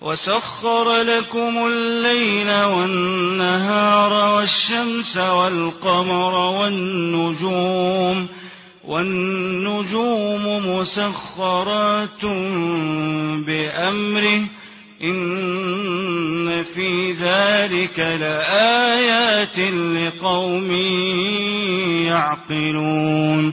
وسخر لكم الليل والنهار والشمس والقمر والنجوم والنجوم مسخرات بأمره إن في ذلك لآيات لقوم يعقلون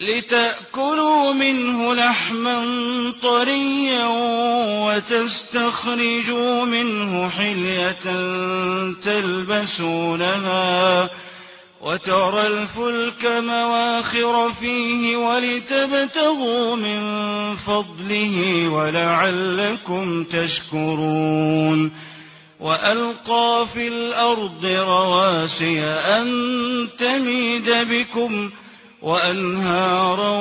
لتأكلوا منه لحما طريا وتستخرجوا منه حلية تلبسونها وترى الفلك مواخر فيه ولتبتغوا من فضله ولعلكم تشكرون وألقى في الأرض رواسي أن تميد بكم وأنهارا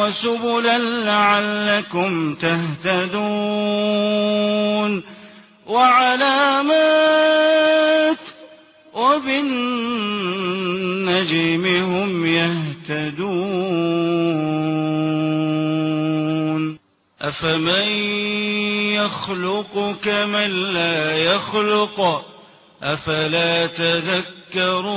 وسبلا لعلكم تهتدون وعلامات وبالنجم هم يهتدون أفمن يخلق كمن لا يخلق أفلا تذكرون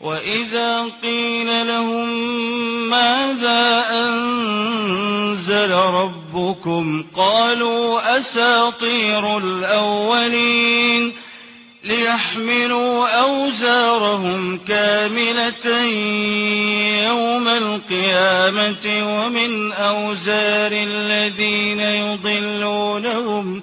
وإذا قيل لهم ماذا أنزل ربكم قالوا أساطير الأولين ليحملوا أوزارهم كاملة يوم القيامة ومن أوزار الذين يضلونهم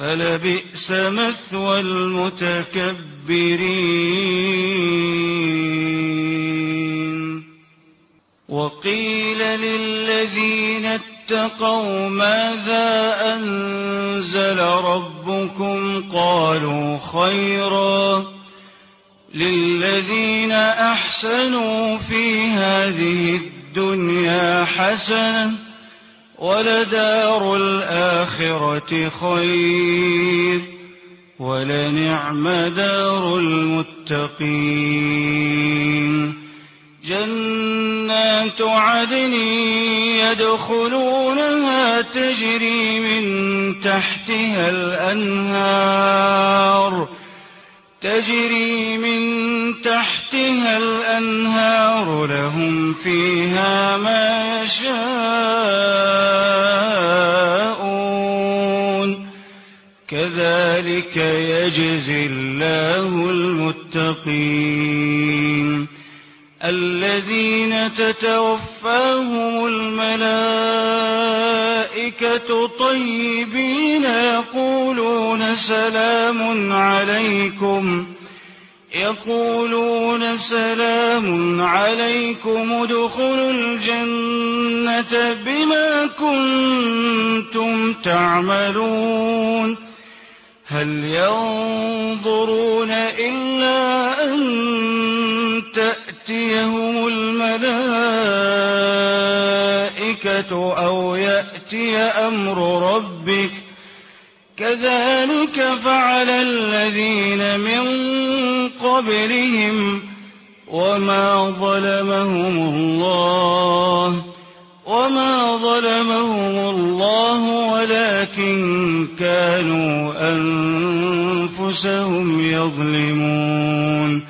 فلبئس مثوى المتكبرين. وقيل للذين اتقوا ماذا أنزل ربكم؟ قالوا خيرا. للذين أحسنوا في هذه الدنيا حسنة ولدار الآخرة خير ولنعم دار المتقين. جنات عدن يدخلونها تجري من تحتها الأنهار. تجري من تحتها الأنهار لهم فيها ما يشاءون. كذلك يجزي الله المتقين. الذين تتوفاهم الملائكة طيبين يقولون سلام عليكم. يقولون سلام عليكم ادخلوا الجنة بما كنتم تعملون. هل ينظرون إلا أن تأتيهم الملائكة أو يأتي أمر ربك كذلك فعل الذين من قبلهم وما ظلمهم الله وما ظلمهم الله ولكن كانوا أنفسهم يظلمون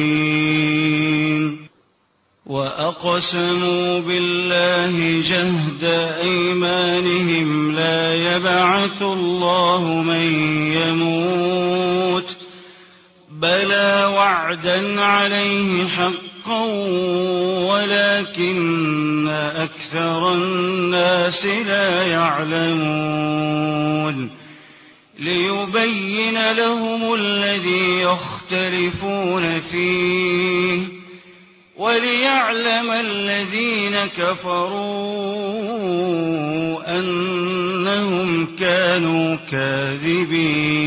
وأقسموا بالله جهد أيمانهم لا يبعث الله من يموت بلى وعدا عليه حقا ولكن أكثر الناس لا يعلمون ليبين لهم الذي يختلفون فيه وليعلم الذين كفروا أنهم كانوا كاذبين.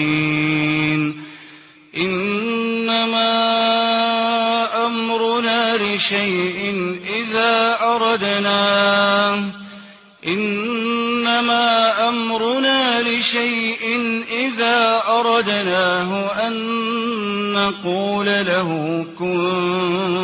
إنما أمرنا لشيء إذا أردناه إنما أمرنا لشيء إذا أردناه أن نقول له كن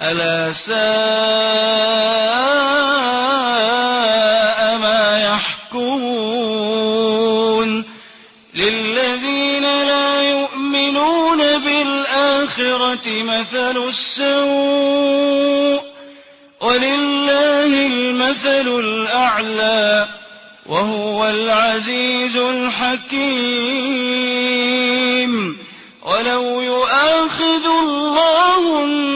ألا ساء ما يحكمون للذين لا يؤمنون بالآخرة مثل السوء ولله المثل الأعلى وهو العزيز الحكيم ولو يؤاخذ الله الناس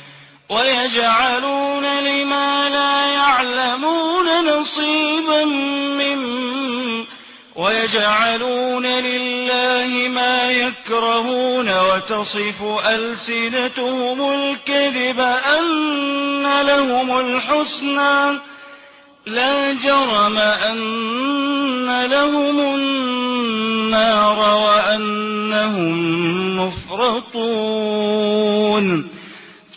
ويجعلون لما لا يعلمون نصيبا مما ويجعلون لله ما يكرهون وتصف ألسنتهم الكذب أن لهم الحسنى لا جرم أن لهم النار وأنهم مفرطون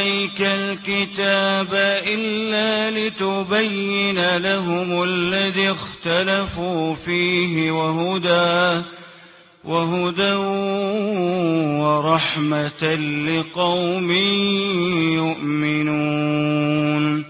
عليك الكتاب إلا لتبين لهم الذي اختلفوا فيه وهدى وهدى ورحمة لقوم يؤمنون.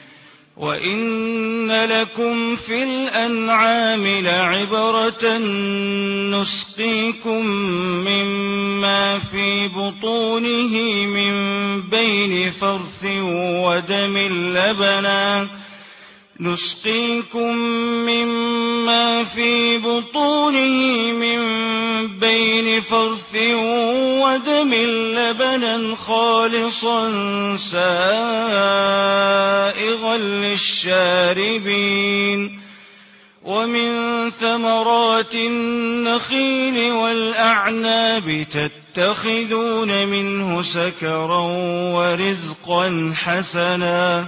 وإن لكم في الأنعام لعبرة نسقيكم مما في بطونه من بين فرث ودم لبنا نسقيكم مما في بطونه من بين فرث ودم لبنا خالصا سائغا للشاربين ومن ثمرات النخيل والأعناب تتخذون منه سكرا ورزقا حسنا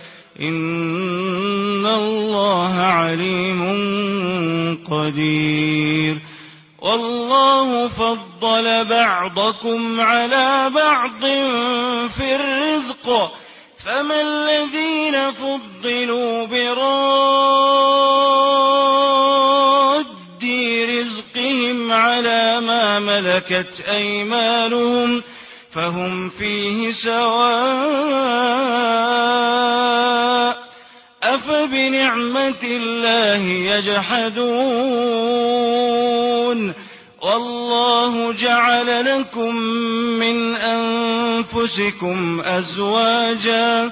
إن الله عليم قدير والله فضل بعضكم على بعض في الرزق فما الذين فضلوا براد رزقهم على ما ملكت أيمانهم فهم فيه سواء أفبنعمة الله يجحدون والله جعل لكم من أنفسكم أزواجا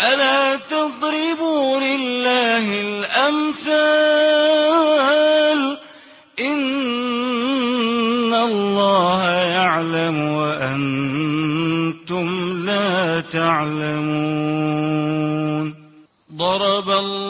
فلا تضربوا لله الأمثال إن الله يعلم وأنتم لا تعلمون ضرب الله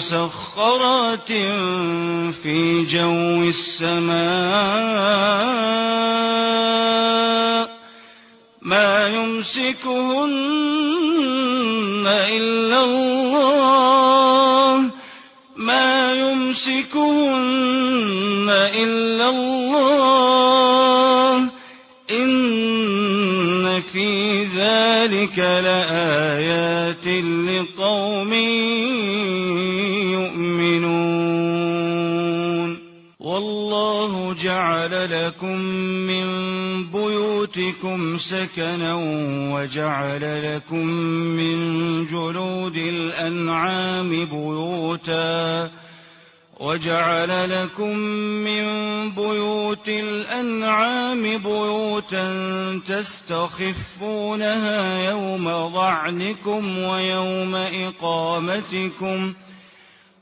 مسخرات في جو السماء ما يمسكهن إلا الله ما يمسكهن إلا الله إن في ذلك لآيات لقوم والله جعل لكم من بيوتكم سكنا وجعل لكم من جلود الأنعام بيوتا وجعل لكم من بيوت الأنعام بيوتا تستخفونها يوم ضعنكم ويوم إقامتكم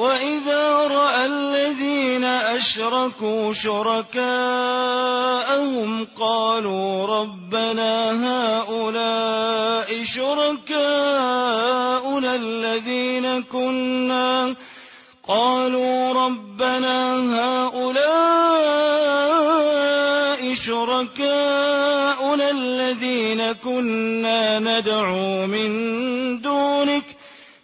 وإذا رأى الذين أشركوا شركاءهم قالوا ربنا هؤلاء شركاؤنا الذين كنا قالوا ربنا هؤلاء شركاؤنا الذين كنا ندعو من دونك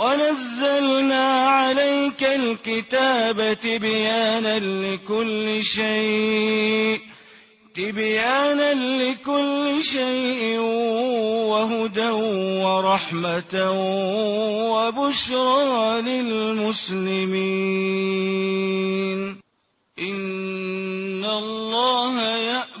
ونزلنا عليك الكتاب تبيانا لكل شيء تبيانا لكل شيء وهدى ورحمة وبشرى للمسلمين. إن الله يأمر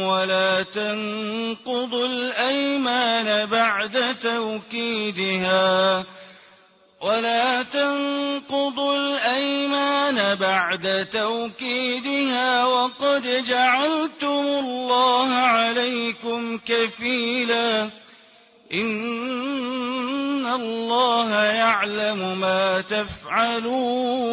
ولا تنقضوا الأيمان بعد توكيدها ولا تنقضوا الأيمان بعد توكيدها وقد جعلتم الله عليكم كفيلا إن الله يعلم ما تفعلون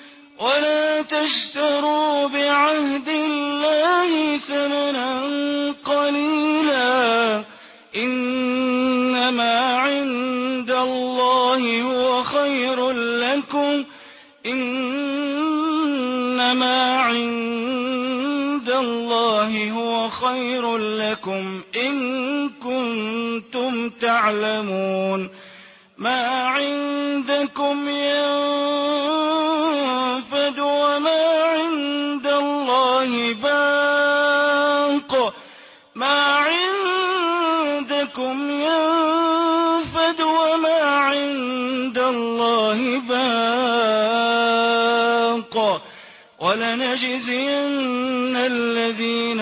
ولا تشتروا بعهد الله ثمنا قليلا. إنما عند الله هو خير لكم. إنما عند الله هو خير لكم إن كنتم تعلمون. ما عندكم ينفع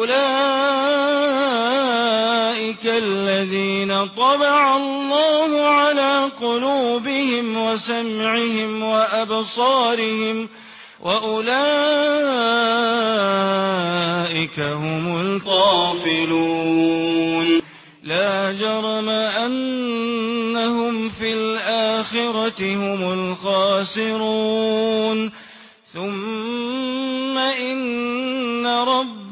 أولئك الذين طبع الله على قلوبهم وسمعهم وأبصارهم وأولئك هم الغافلون لا جرم أنهم في الآخرة هم الخاسرون ثم إن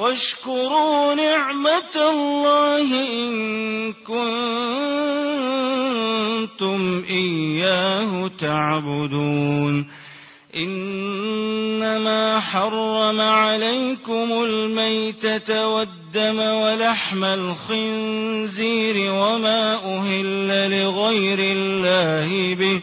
واشكروا نعمة الله إن كنتم إياه تعبدون. إنما حرم عليكم الميتة والدم ولحم الخنزير وما أهل لغير الله به.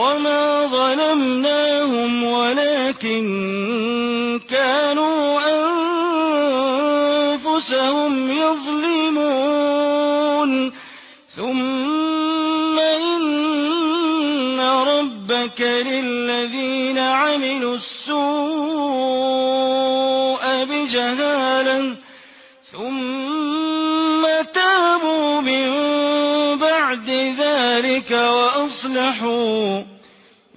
وما ظلمناهم ولكن كانوا أنفسهم يظلمون ثم إن ربك للذين عملوا السوء بجهالة ثم تابوا من بعد ذلك وأصلحوا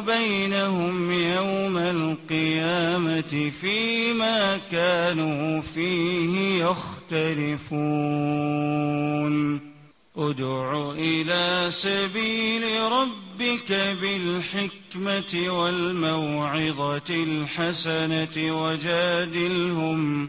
بينهم يوم القيامة فيما كانوا فيه يختلفون. ادع إلى سبيل ربك بالحكمة والموعظة الحسنة وجادلهم